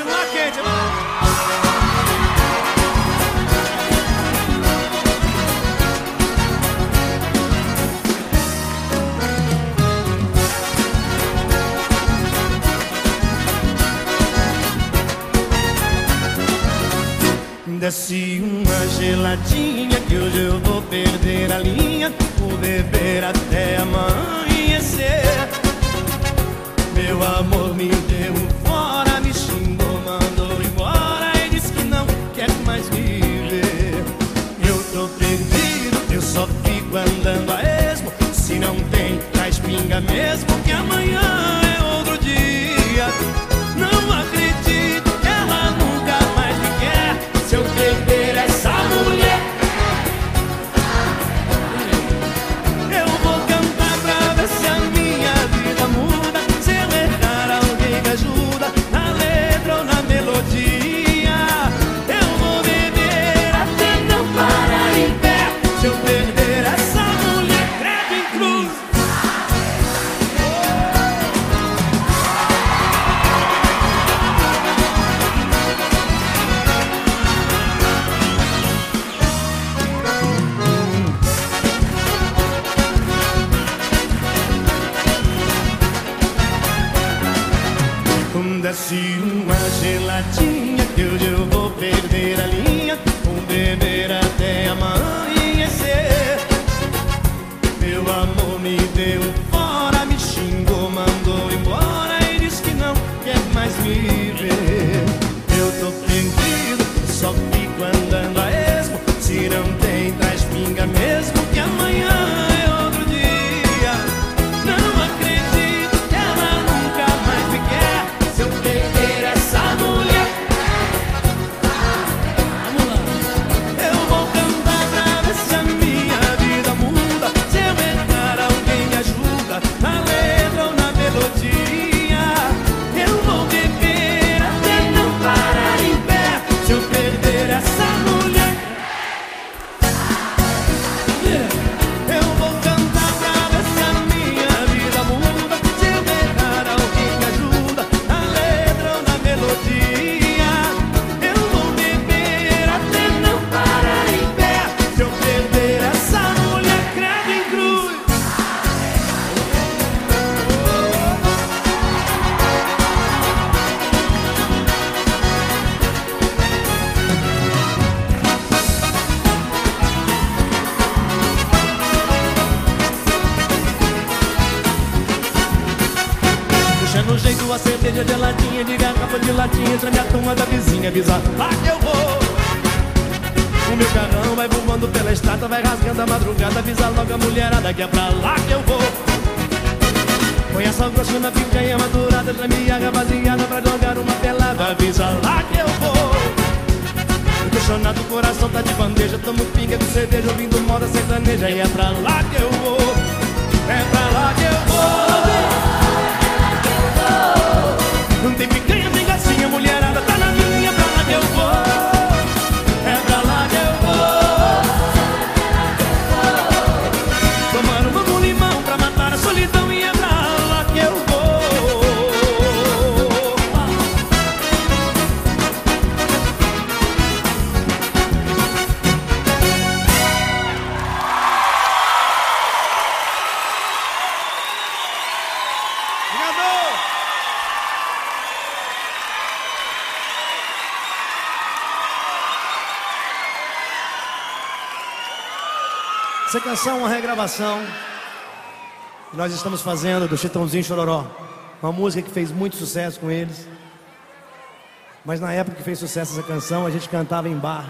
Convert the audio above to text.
continuar. Desce uma geladinha que hoje eu vou perder a linha Vou beber até amanhecer Meu amor me deu um mesmo Que amanhã Desce uma geladinha que hoje eu vou perder a linha. Vou beber até amanhecer. Meu amor me deu fora, me xingou, mandou embora E disse que não quer mais me ver no jeito a cerveja geladinha De garrafa de latinha Entra minha turma da vizinha Avisa lá que eu vou. O meu carrão vai voando pela estrada Vai rasgando a madrugada Avisa logo a mulherada Que é pra lá que eu vou. Põe a sal grosso na pinga e a madurada Treme a rapaziada pra jogar uma pelada Avisa lá que eu vou. Apaixonado, o coração tá de bandeja Tomo pinga de cerveja ouvindo moda sertaneja E é pra lá que eu vou. É pra Essa canção é uma regravação que nós estamos fazendo do Chitãozinho Chororó. Uma música que fez muito sucesso com eles. Mas na época que fez sucesso essa canção, a gente cantava em bar.